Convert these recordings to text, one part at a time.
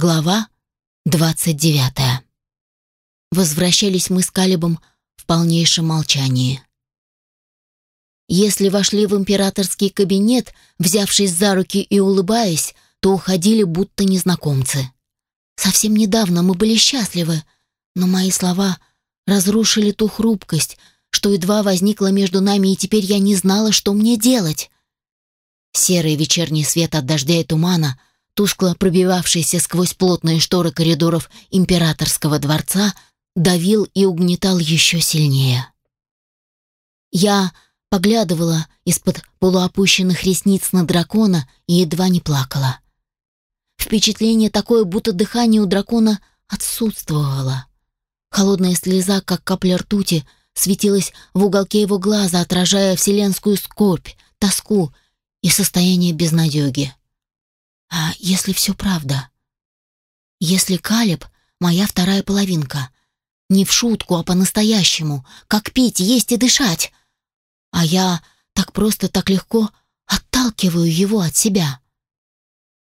Глава 29. Возвращались мы с Калибом в полнейшем молчании. Если вошли в императорский кабинет, взявшись за руки и улыбаясь, то уходили будто незнакомцы. Совсем недавно мы были счастливы, но мои слова разрушили ту хрупкость, что едва возникла между нами, и теперь я не знала, что мне делать. Серый вечерний свет от дождя и тумана, тускло пробивавшийся сквозь плотные шторы коридоров императорского дворца, давил и угнетал еще сильнее. Я поглядывала из-под полуопущенных ресниц на дракона и едва не плакала. Впечатление такое, будто дыхание у дракона отсутствовало. Холодная слеза, как капля ртути, светилась в уголке его глаза, отражая вселенскую скорбь, тоску и состояние безнадеги. А если все правда? Если Калеб — моя вторая половинка? Не в шутку, а по-настоящему. Как пить, есть и дышать. А я так просто, так легко отталкиваю его от себя.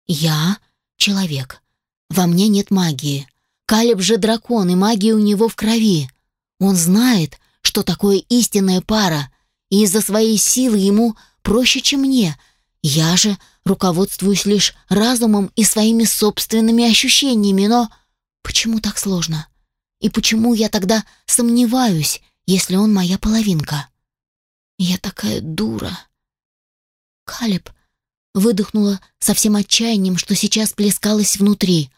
Я — человек. Во мне нет магии. Калеб же дракон, и магия у него в крови. Он знает, что такое истинная пара, и из-за своей силы ему проще, чем мне. Я же руководствуюсь лишь разумом и своими собственными ощущениями, но почему так сложно? И почему я тогда сомневаюсь, если он моя половинка? Я такая дура. Калеб выдохнула со всем отчаянием, что сейчас плескалось внутри.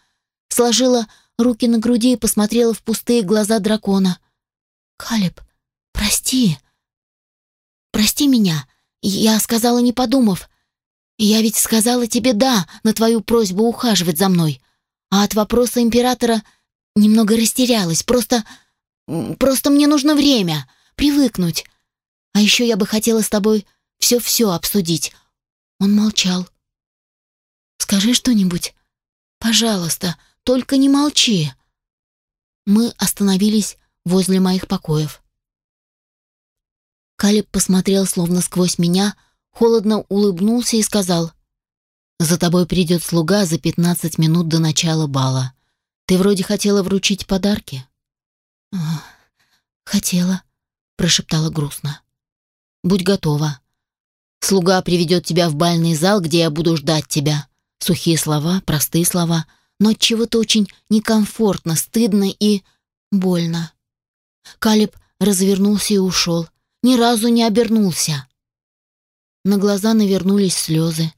Сложила руки на груди и посмотрела в пустые глаза дракона. «Калеб, прости. Прости меня. Я сказала, не подумав. Я ведь сказала тебе «да» на твою просьбу ухаживать за мной. А от вопроса императора немного растерялась. Просто... просто мне нужно время. Привыкнуть. А еще я бы хотела с тобой все-все обсудить. Он молчал. «Скажи что-нибудь. Пожалуйста, только не молчи». Мы остановились возле моих покоев. Калиб посмотрел словно сквозь меня, холодно улыбнулся и сказал, «За тобой придет слуга за пятнадцать минут до начала бала. Ты вроде хотела вручить подарки?» «Хотела», — прошептала грустно. «Будь готова. Слуга приведет тебя в бальный зал, где я буду ждать тебя. Сухие слова, простые слова, но от чего-то очень некомфортно, стыдно и больно». Калиб развернулся и ушел. Ни разу не обернулся. На глаза навернулись слезы,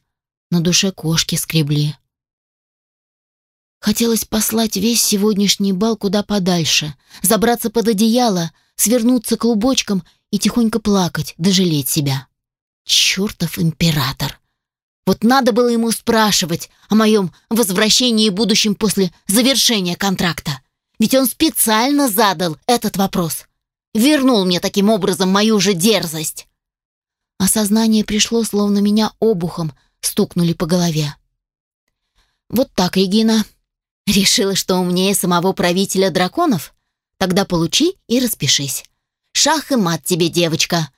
на душе кошки скребли. Хотелось послать весь сегодняшний бал куда подальше, забраться под одеяло, свернуться клубочком и тихонько плакать, дожалеть себя. Чертов император! Вот надо было ему спрашивать о моем возвращении и будущем после завершения контракта. Ведь он специально задал этот вопрос. Вернул мне таким образом мою же дерзость. Осознание пришло, словно меня обухом стукнули по голове. «Вот так, Регина. Решила, что умнее самого правителя драконов? Тогда получи и распишись. Шах и мат тебе, девочка.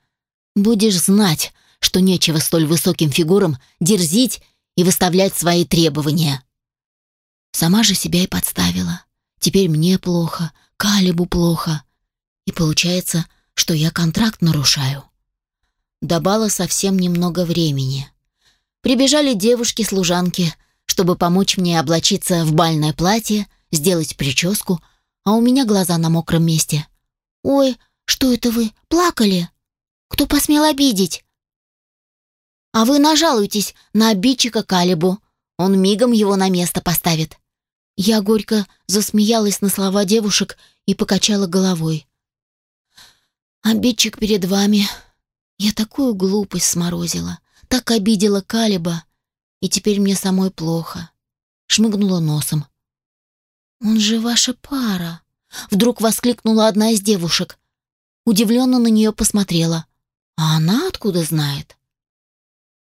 Будешь знать, что нечего столь высоким фигурам дерзить и выставлять свои требования». Сама же себя и подставила. Теперь мне плохо, Калибу плохо. И получается, что я контракт нарушаю. До совсем немного времени. Прибежали девушки-служанки, чтобы помочь мне облачиться в бальное платье, сделать прическу, а у меня глаза на мокром месте. «Ой, что это вы, плакали? Кто посмел обидеть?» «А вы нажалуйтесь на обидчика Калибу, он мигом его на место поставит». Я горько засмеялась на слова девушек и покачала головой. «Обидчик перед вами, я такую глупость сморозила, так обидела Калиба, и теперь мне самой плохо. Шмыгнула носом. «Он же ваша пара!» Вдруг воскликнула одна из девушек. Удивленно на нее посмотрела. «А она откуда знает?»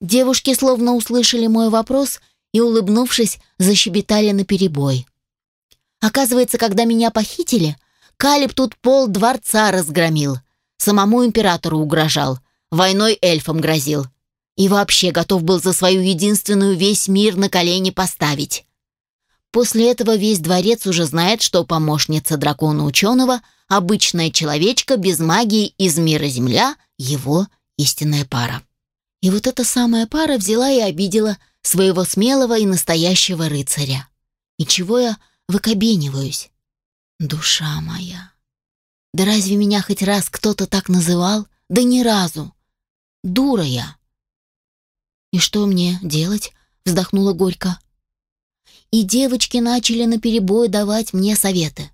Девушки словно услышали мой вопрос и, улыбнувшись, защебетали наперебой. Оказывается, когда меня похитили, Калиб тут пол дворца разгромил, самому императору угрожал, войной эльфам грозил. И вообще готов был за свою единственную весь мир на колени поставить. После этого весь дворец уже знает, что помощница дракона-ученого — обычная человечка без магии из мира Земля, его истинная пара. И вот эта самая пара взяла и обидела своего смелого и настоящего рыцаря. И чего я выкобениваюсь? Душа моя. Да разве меня хоть раз кто-то так называл? Да ни разу. Дура я. И что мне делать? Вздохнула горько. И девочки начали наперебой давать мне советы.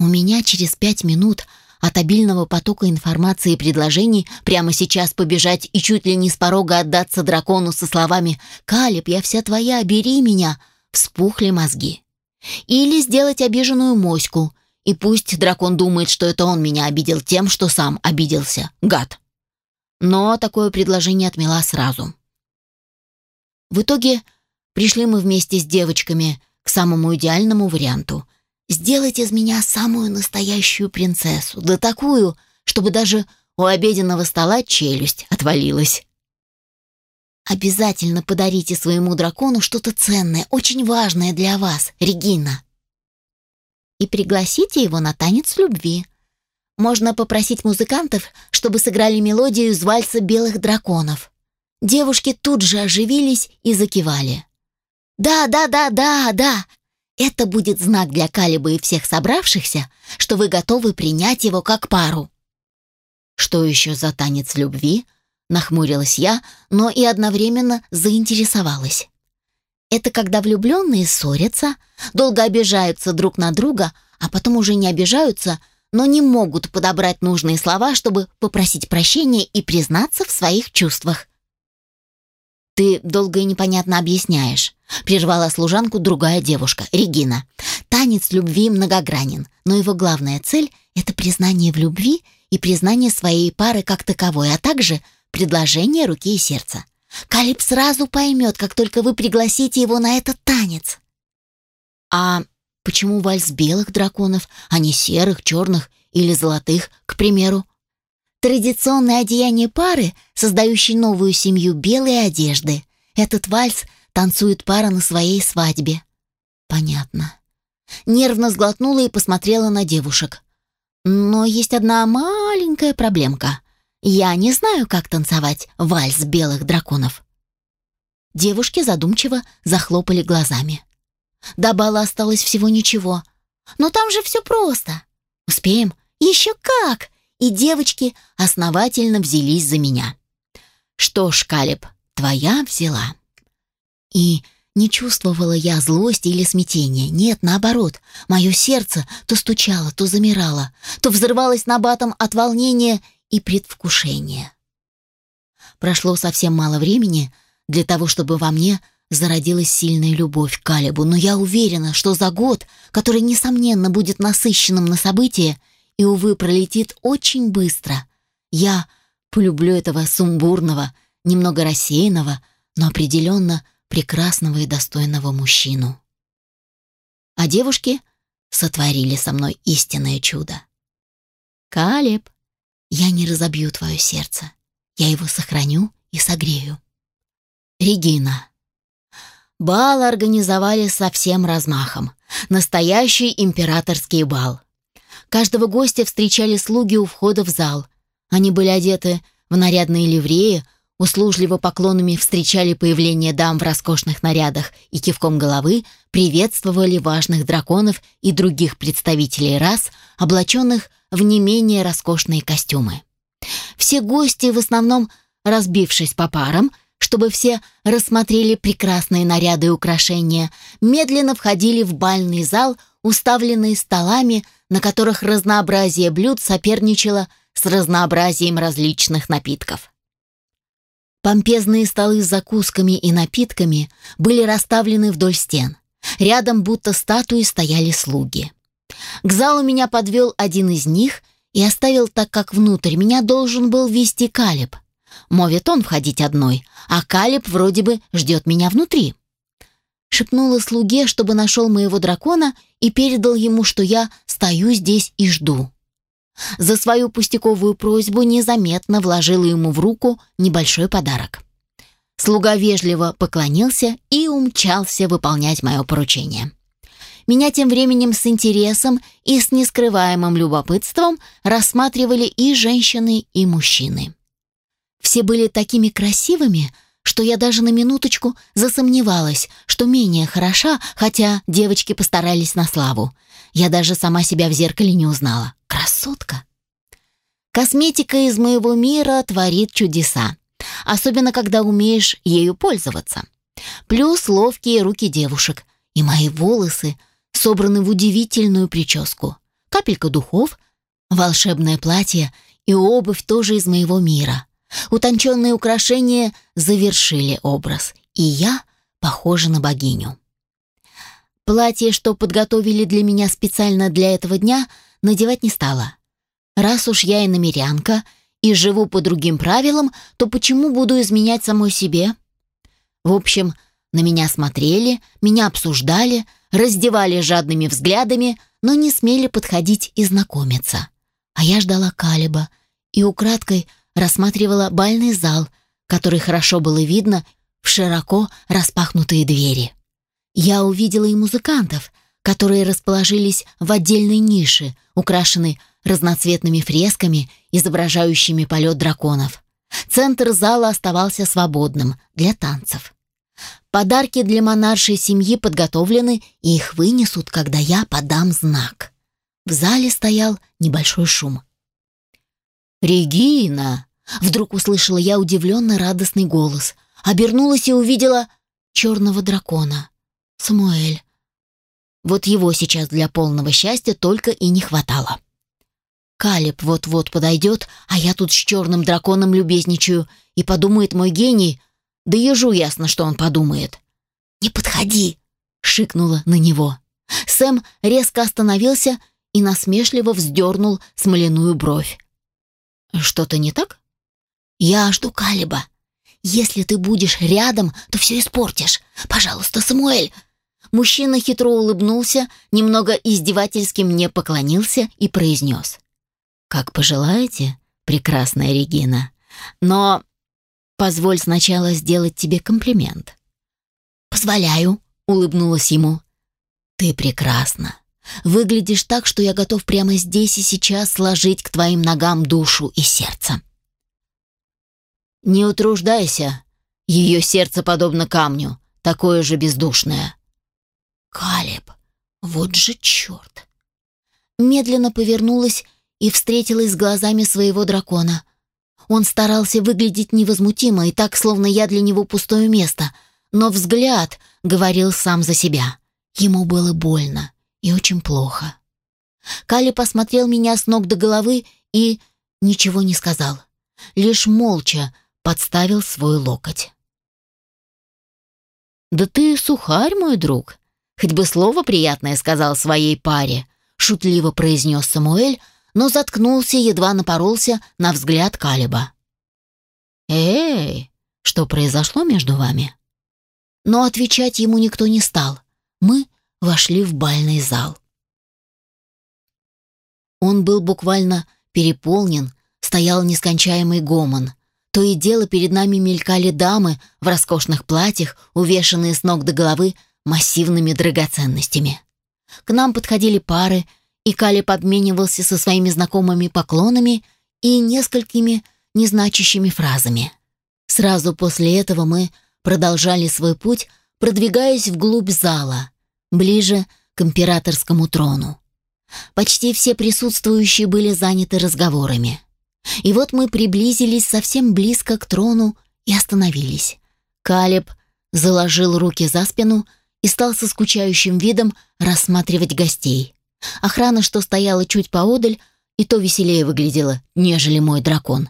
У меня через пять минут от обильного потока информации и предложений прямо сейчас побежать и чуть ли не с порога отдаться дракону со словами «Калиб, я вся твоя, бери меня!» вспухли мозги. Или сделать обиженную моську, и пусть дракон думает, что это он меня обидел тем, что сам обиделся. Гад. Но такое предложение отмела сразу. В итоге пришли мы вместе с девочками к самому идеальному варианту сделать из меня самую настоящую принцессу, да такую, чтобы даже у обеденного стола челюсть отвалилась. Обязательно подарите своему дракону что-то ценное, очень важное для вас, Регина. И пригласите его на танец любви. Можно попросить музыкантов, чтобы сыграли мелодию из вальса белых драконов. Девушки тут же оживились и закивали. «Да, да, да, да, да! Это будет знак для Калиба и всех собравшихся, что вы готовы принять его как пару. Что еще за танец любви? Нахмурилась я, но и одновременно заинтересовалась. Это когда влюбленные ссорятся, долго обижаются друг на друга, а потом уже не обижаются, но не могут подобрать нужные слова, чтобы попросить прощения и признаться в своих чувствах. «Ты долго и непонятно объясняешь», — прервала служанку другая девушка, Регина. «Танец любви многогранен, но его главная цель — это признание в любви и признание своей пары как таковой, а также предложение руки и сердца. Калиб сразу поймет, как только вы пригласите его на этот танец». «А почему вальс белых драконов, а не серых, черных или золотых, к примеру?» Традиционное одеяние пары, создающей новую семью белой одежды. Этот вальс танцует пара на своей свадьбе. Понятно. Нервно сглотнула и посмотрела на девушек. Но есть одна маленькая проблемка. Я не знаю, как танцевать вальс белых драконов. Девушки задумчиво захлопали глазами. До бала осталось всего ничего. Но там же все просто. Успеем? Еще как! и девочки основательно взялись за меня. Что ж, Калеб, твоя взяла. И не чувствовала я злости или смятения. Нет, наоборот, мое сердце то стучало, то замирало, то взрывалось набатом от волнения и предвкушения. Прошло совсем мало времени для того, чтобы во мне зародилась сильная любовь к Калебу, но я уверена, что за год, который, несомненно, будет насыщенным на события, и, увы, пролетит очень быстро. Я полюблю этого сумбурного, немного рассеянного, но определенно прекрасного и достойного мужчину. А девушки сотворили со мной истинное чудо. «Калеб, я не разобью твое сердце. Я его сохраню и согрею». Регина. Бал организовали со всем размахом. Настоящий императорский бал. Каждого гостя встречали слуги у входа в зал. Они были одеты в нарядные ливреи, услужливо поклонами встречали появление дам в роскошных нарядах и кивком головы приветствовали важных драконов и других представителей рас, облаченных в не менее роскошные костюмы. Все гости, в основном разбившись по парам, чтобы все рассмотрели прекрасные наряды и украшения, медленно входили в бальный зал, уставленный столами, на которых разнообразие блюд соперничало с разнообразием различных напитков. Помпезные столы с закусками и напитками были расставлены вдоль стен. Рядом будто статуи стояли слуги. К залу меня подвел один из них и оставил так, как внутрь меня должен был вести Калиб. Мовит он входить одной, а Калиб вроде бы ждет меня внутри шепнула слуге, чтобы нашел моего дракона и передал ему, что я стою здесь и жду. За свою пустяковую просьбу незаметно вложила ему в руку небольшой подарок. Слуга вежливо поклонился и умчался выполнять мое поручение. меня тем временем с интересом и с нескрываемым любопытством рассматривали и женщины, и мужчины. Все были такими красивыми, что я даже на минуточку засомневалась, что менее хороша, хотя девочки постарались на славу. Я даже сама себя в зеркале не узнала. Красотка! Косметика из моего мира творит чудеса, особенно когда умеешь ею пользоваться. Плюс ловкие руки девушек, и мои волосы собраны в удивительную прическу. Капелька духов, волшебное платье и обувь тоже из моего мира. Утонченные украшения завершили образ, и я похожа на богиню. Платье, что подготовили для меня специально для этого дня, надевать не стала. Раз уж я и намерянка, и живу по другим правилам, то почему буду изменять самой себе? В общем, на меня смотрели, меня обсуждали, раздевали жадными взглядами, но не смели подходить и знакомиться. А я ждала Калиба и украдкой рассматривала бальный зал, который хорошо было видно в широко распахнутые двери. Я увидела и музыкантов, которые расположились в отдельной нише, украшенной разноцветными фресками, изображающими полет драконов. Центр зала оставался свободным для танцев. Подарки для монаршей семьи подготовлены, и их вынесут, когда я подам знак. В зале стоял небольшой шум. «Регина!» — вдруг услышала я удивленно радостный голос. Обернулась и увидела черного дракона. Самуэль. Вот его сейчас для полного счастья только и не хватало. Калеб вот-вот подойдет, а я тут с черным драконом любезничаю, и подумает мой гений, да ежу ясно, что он подумает. «Не подходи!» — шикнула на него. Сэм резко остановился и насмешливо вздернул смоляную бровь. «Что-то не так?» «Я жду Калиба. Если ты будешь рядом, то все испортишь. Пожалуйста, Самуэль!» Мужчина хитро улыбнулся, немного издевательски мне поклонился и произнес. «Как пожелаете, прекрасная Регина. Но позволь сначала сделать тебе комплимент». «Позволяю», — улыбнулась ему. «Ты прекрасна. Выглядишь так, что я готов прямо здесь и сейчас сложить к твоим ногам душу и сердце». «Не утруждайся. Ее сердце подобно камню, такое же бездушное». «Калеб, вот же черт!» Медленно повернулась и встретилась с глазами своего дракона. Он старался выглядеть невозмутимо и так, словно я для него пустое место, но взгляд говорил сам за себя. Ему было больно и очень плохо. Кали посмотрел меня с ног до головы и ничего не сказал. Лишь молча подставил свой локоть. «Да ты сухарь, мой друг. Хоть бы слово приятное сказал своей паре», — шутливо произнес Самуэль, но заткнулся, едва напоролся на взгляд Калиба. «Эй, что произошло между вами?» Но отвечать ему никто не стал. Мы вошли в бальный зал. Он был буквально переполнен, стоял нескончаемый гомон. То и дело перед нами мелькали дамы в роскошных платьях, увешанные с ног до головы массивными драгоценностями. К нам подходили пары, и Кали подменивался со своими знакомыми поклонами и несколькими незначащими фразами. Сразу после этого мы продолжали свой путь, продвигаясь вглубь зала, ближе к императорскому трону. Почти все присутствующие были заняты разговорами. И вот мы приблизились совсем близко к трону и остановились. Калеб заложил руки за спину и стал со скучающим видом рассматривать гостей. Охрана, что стояла чуть поодаль, и то веселее выглядела, нежели мой дракон.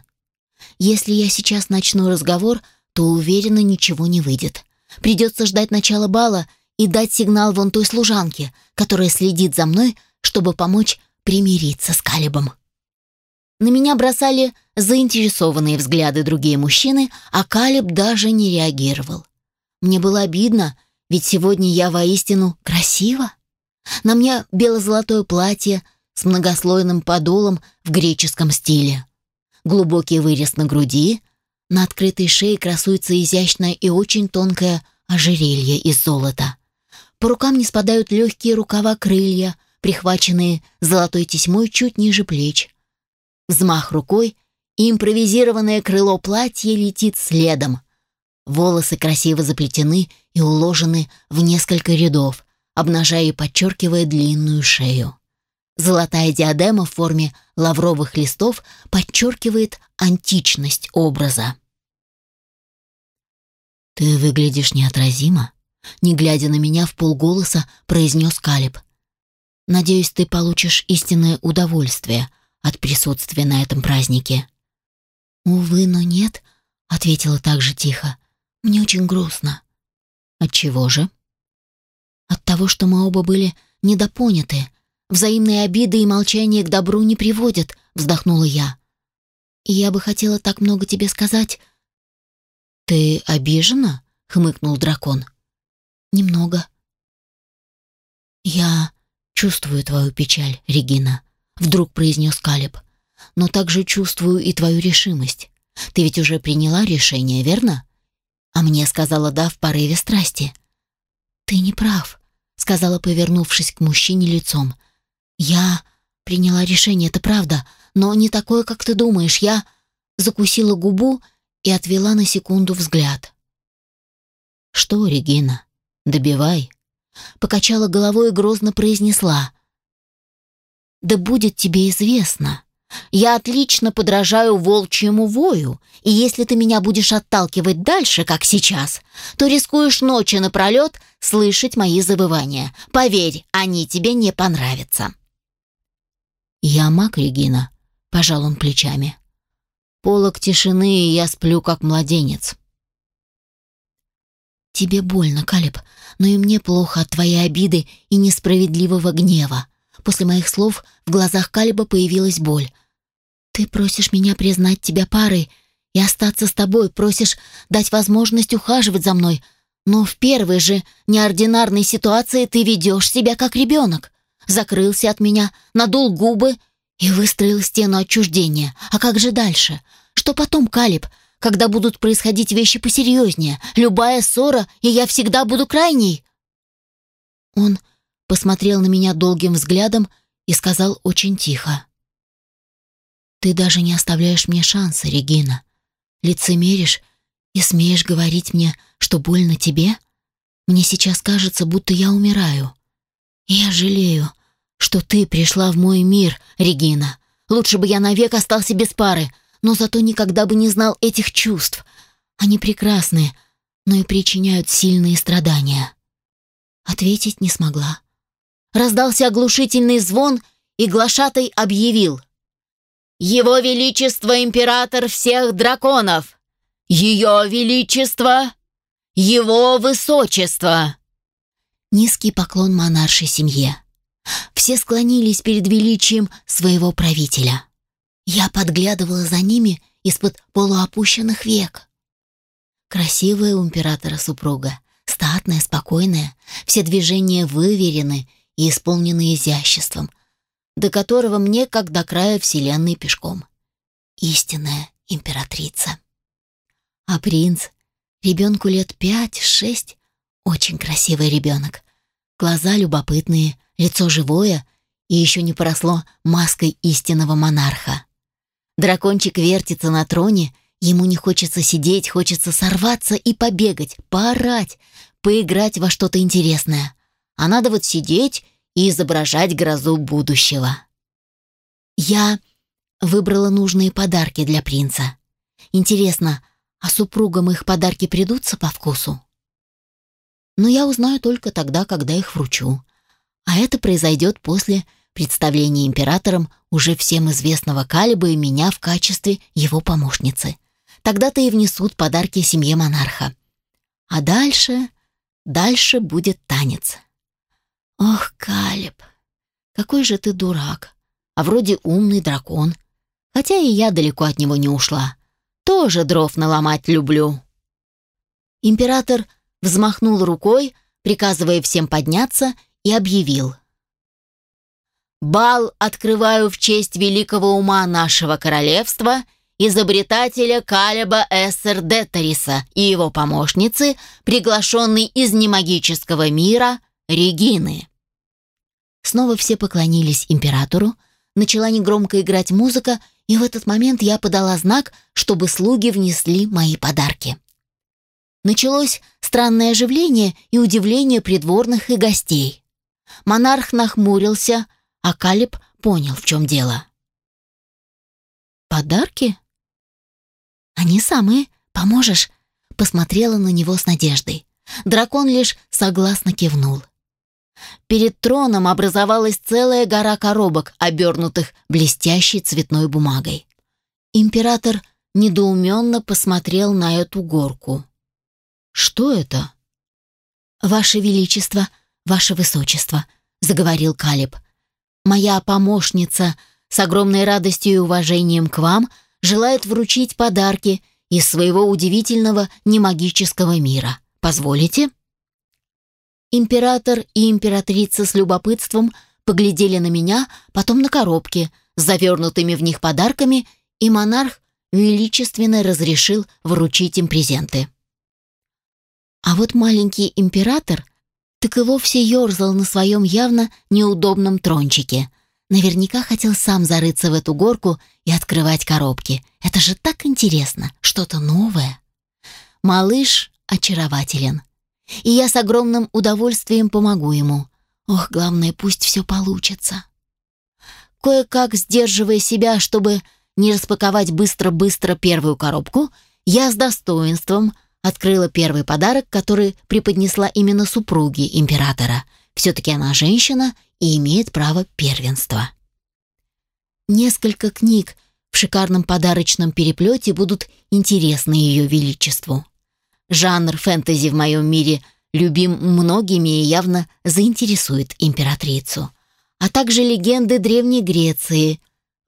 Если я сейчас начну разговор, то уверена, ничего не выйдет. Придется ждать начала бала и дать сигнал вон той служанке, которая следит за мной, чтобы помочь примириться с Калибом. На меня бросали заинтересованные взгляды другие мужчины, а Калиб даже не реагировал. Мне было обидно, ведь сегодня я воистину красива. На мне бело-золотое платье с многослойным подолом в греческом стиле. Глубокий вырез на груди, на открытой шее красуется изящное и очень тонкое ожерелье из золота. По рукам не спадают легкие рукава крылья, прихваченные золотой тесьмой чуть ниже плеч. Взмах рукой, и импровизированное крыло платья летит следом. Волосы красиво заплетены и уложены в несколько рядов, обнажая и подчеркивая длинную шею. Золотая диадема в форме лавровых листов подчеркивает античность образа. «Ты выглядишь неотразимо», — не глядя на меня в полголоса, произнес Калиб. «Надеюсь, ты получишь истинное удовольствие от присутствия на этом празднике». «Увы, но нет», — ответила также тихо. «Мне очень грустно». «От чего же?» «От того, что мы оба были недопоняты. Взаимные обиды и молчание к добру не приводят», — вздохнула я. «И я бы хотела так много тебе сказать, «Ты обижена?» — хмыкнул дракон. «Немного». «Я чувствую твою печаль, Регина», — вдруг произнес Калиб. «Но также чувствую и твою решимость. Ты ведь уже приняла решение, верно?» А мне сказала «да» в порыве страсти. «Ты не прав», — сказала, повернувшись к мужчине лицом. «Я приняла решение, это правда, но не такое, как ты думаешь. Я...» Закусила губу и отвела на секунду взгляд. «Что, Регина, добивай?» Покачала головой и грозно произнесла. «Да будет тебе известно, я отлично подражаю волчьему вою, и если ты меня будешь отталкивать дальше, как сейчас, то рискуешь ночи напролет слышать мои забывания. Поверь, они тебе не понравятся». «Я маг, Регина», — пожал он плечами. Полок тишины, и я сплю, как младенец. Тебе больно, Калиб, но и мне плохо от твоей обиды и несправедливого гнева. После моих слов в глазах Калиба появилась боль. Ты просишь меня признать тебя парой и остаться с тобой, просишь дать возможность ухаживать за мной, но в первой же неординарной ситуации ты ведешь себя как ребенок. Закрылся от меня, надул губы и выстроил стену отчуждения. А как же дальше? Что потом, Калиб, когда будут происходить вещи посерьезнее? Любая ссора, и я всегда буду крайней?» Он посмотрел на меня долгим взглядом и сказал очень тихо. «Ты даже не оставляешь мне шанса, Регина. Лицемеришь и смеешь говорить мне, что больно тебе? Мне сейчас кажется, будто я умираю. Я жалею, что ты пришла в мой мир, Регина. Лучше бы я навек остался без пары, но зато никогда бы не знал этих чувств. Они прекрасны, но и причиняют сильные страдания. Ответить не смогла. Раздался оглушительный звон, и глашатай объявил. «Его Величество Император всех драконов! Ее Величество! Его Высочество!» Низкий поклон монаршей семье. Все склонились перед величием своего правителя. Я подглядывала за ними из-под полуопущенных век. Красивая у императора супруга, статная, спокойная, все движения выверены и исполнены изяществом, до которого мне, как до края вселенной, пешком. Истинная императрица. А принц, ребенку лет пять-шесть, очень красивый ребенок. Глаза любопытные, лицо живое и еще не поросло маской истинного монарха. Дракончик вертится на троне, ему не хочется сидеть, хочется сорваться и побегать, поорать, поиграть во что-то интересное. А надо вот сидеть и изображать грозу будущего. Я выбрала нужные подарки для принца. Интересно, а супругам их подарки придутся по вкусу? Но я узнаю только тогда, когда их вручу. А это произойдет после представления императором уже всем известного Калиба и меня в качестве его помощницы. Тогда-то и внесут подарки семье монарха. А дальше... дальше будет танец. Ох, Калиб, какой же ты дурак. А вроде умный дракон. Хотя и я далеко от него не ушла. Тоже дров наломать люблю. Император взмахнул рукой, приказывая всем подняться, и объявил. «Бал открываю в честь великого ума нашего королевства, изобретателя Калеба Эссер Детариса и его помощницы, приглашенной из немагического мира Регины». Снова все поклонились императору, начала негромко играть музыка, и в этот момент я подала знак, чтобы слуги внесли мои подарки. Началось странное оживление и удивление придворных и гостей. Монарх нахмурился, а Калиб понял, в чем дело. «Подарки?» «Они самые. Поможешь?» Посмотрела на него с надеждой. Дракон лишь согласно кивнул. Перед троном образовалась целая гора коробок, обернутых блестящей цветной бумагой. Император недоуменно посмотрел на эту горку. «Что это?» «Ваше Величество, Ваше Высочество», — заговорил Калиб. «Моя помощница с огромной радостью и уважением к вам желает вручить подарки из своего удивительного немагического мира. Позволите?» Император и императрица с любопытством поглядели на меня, потом на коробки с завернутыми в них подарками, и монарх величественно разрешил вручить им презенты. А вот маленький император так и вовсе ерзал на своем явно неудобном трончике. Наверняка хотел сам зарыться в эту горку и открывать коробки. Это же так интересно, что-то новое. Малыш очарователен. И я с огромным удовольствием помогу ему. Ох, главное, пусть все получится. Кое-как сдерживая себя, чтобы не распаковать быстро-быстро первую коробку, я с достоинством открыла первый подарок, который преподнесла именно супруге императора. Все-таки она женщина и имеет право первенства. Несколько книг в шикарном подарочном переплете будут интересны ее величеству. Жанр фэнтези в моем мире любим многими и явно заинтересует императрицу. А также легенды Древней Греции.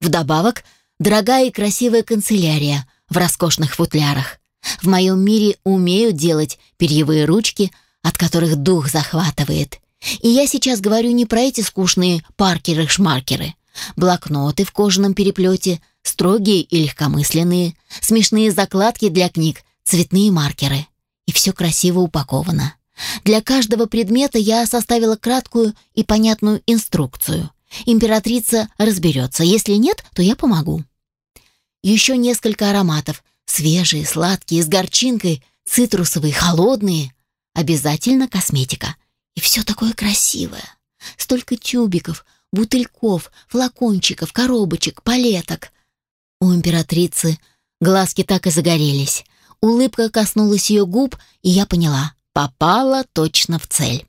Вдобавок, дорогая и красивая канцелярия в роскошных футлярах. В моем мире умеют делать перьевые ручки, от которых дух захватывает. И я сейчас говорю не про эти скучные паркеры-шмаркеры. Блокноты в кожаном переплете, строгие и легкомысленные, смешные закладки для книг, цветные маркеры. И все красиво упаковано. Для каждого предмета я составила краткую и понятную инструкцию. Императрица разберется. Если нет, то я помогу. Еще несколько ароматов. Свежие, сладкие, с горчинкой, цитрусовые, холодные. Обязательно косметика. И все такое красивое. Столько тюбиков, бутыльков, флакончиков, коробочек, палеток. У императрицы глазки так и загорелись. Улыбка коснулась ее губ, и я поняла, попала точно в цель.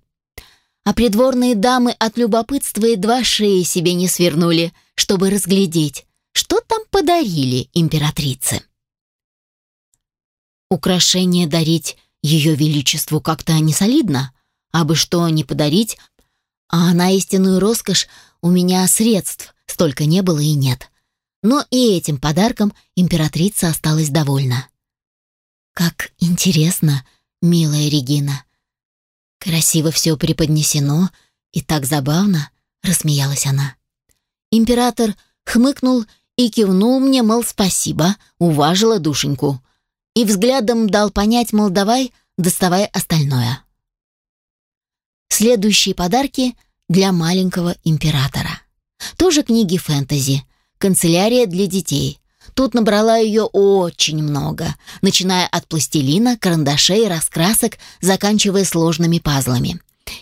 А придворные дамы от любопытства едва шеи себе не свернули, чтобы разглядеть, что там подарили императрице. Украшение дарить ее величеству как-то не солидно, а бы что не подарить, а на истинную роскошь у меня средств столько не было и нет. Но и этим подарком императрица осталась довольна. Как интересно, милая Регина. Красиво все преподнесено и так забавно, рассмеялась она. Император хмыкнул и кивнул мне, мол, спасибо, уважила душеньку. И взглядом дал понять, мол, давай, доставай остальное. Следующие подарки для маленького императора. Тоже книги фэнтези, канцелярия для детей, Тут набрала ее очень много, начиная от пластилина, карандашей, раскрасок, заканчивая сложными пазлами.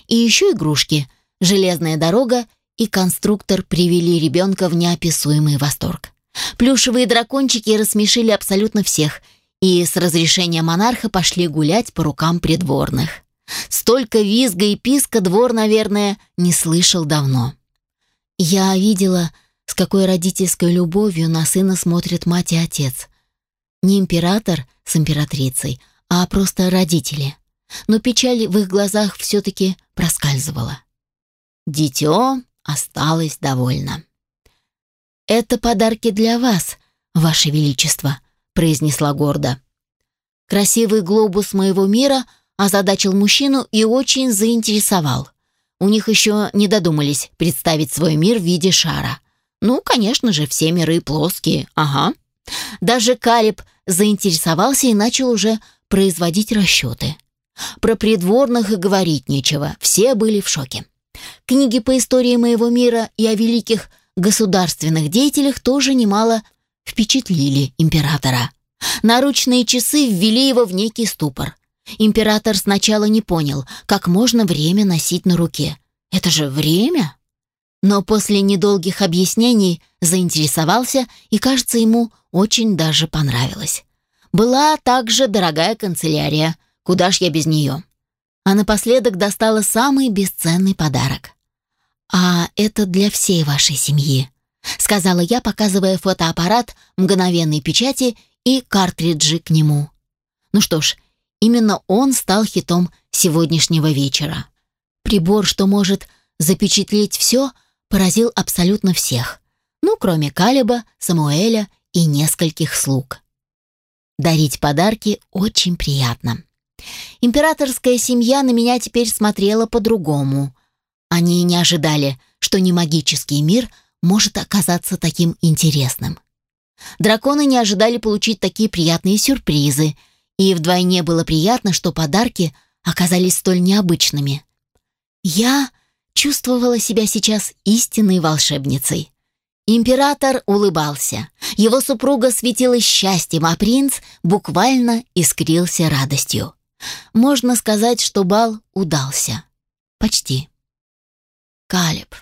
И еще игрушки, железная дорога и конструктор привели ребенка в неописуемый восторг. Плюшевые дракончики рассмешили абсолютно всех, и с разрешения монарха пошли гулять по рукам придворных. Столько визга и писка двор, наверное, не слышал давно. Я видела с какой родительской любовью на сына смотрят мать и отец. Не император с императрицей, а просто родители. Но печаль в их глазах все-таки проскальзывала. Дитё осталось довольно. «Это подарки для вас, ваше величество», — произнесла гордо. Красивый глобус моего мира озадачил мужчину и очень заинтересовал. У них еще не додумались представить свой мир в виде шара. Ну, конечно же, все миры плоские, ага. Даже Калиб заинтересовался и начал уже производить расчеты. Про придворных и говорить нечего, все были в шоке. Книги по истории моего мира и о великих государственных деятелях тоже немало впечатлили императора. Наручные часы ввели его в некий ступор. Император сначала не понял, как можно время носить на руке. Это же время? Но после недолгих объяснений заинтересовался, и, кажется, ему очень даже понравилось. Была также дорогая канцелярия, куда ж я без нее. А напоследок достала самый бесценный подарок. «А это для всей вашей семьи», — сказала я, показывая фотоаппарат мгновенной печати и картриджи к нему. Ну что ж, именно он стал хитом сегодняшнего вечера. Прибор, что может запечатлеть все, поразил абсолютно всех. Ну, кроме Калиба, Самуэля и нескольких слуг. Дарить подарки очень приятно. Императорская семья на меня теперь смотрела по-другому. Они не ожидали, что не магический мир может оказаться таким интересным. Драконы не ожидали получить такие приятные сюрпризы, и вдвойне было приятно, что подарки оказались столь необычными. Я чувствовала себя сейчас истинной волшебницей. Император улыбался. Его супруга светилась счастьем, а принц буквально искрился радостью. Можно сказать, что бал удался. Почти. Калеб.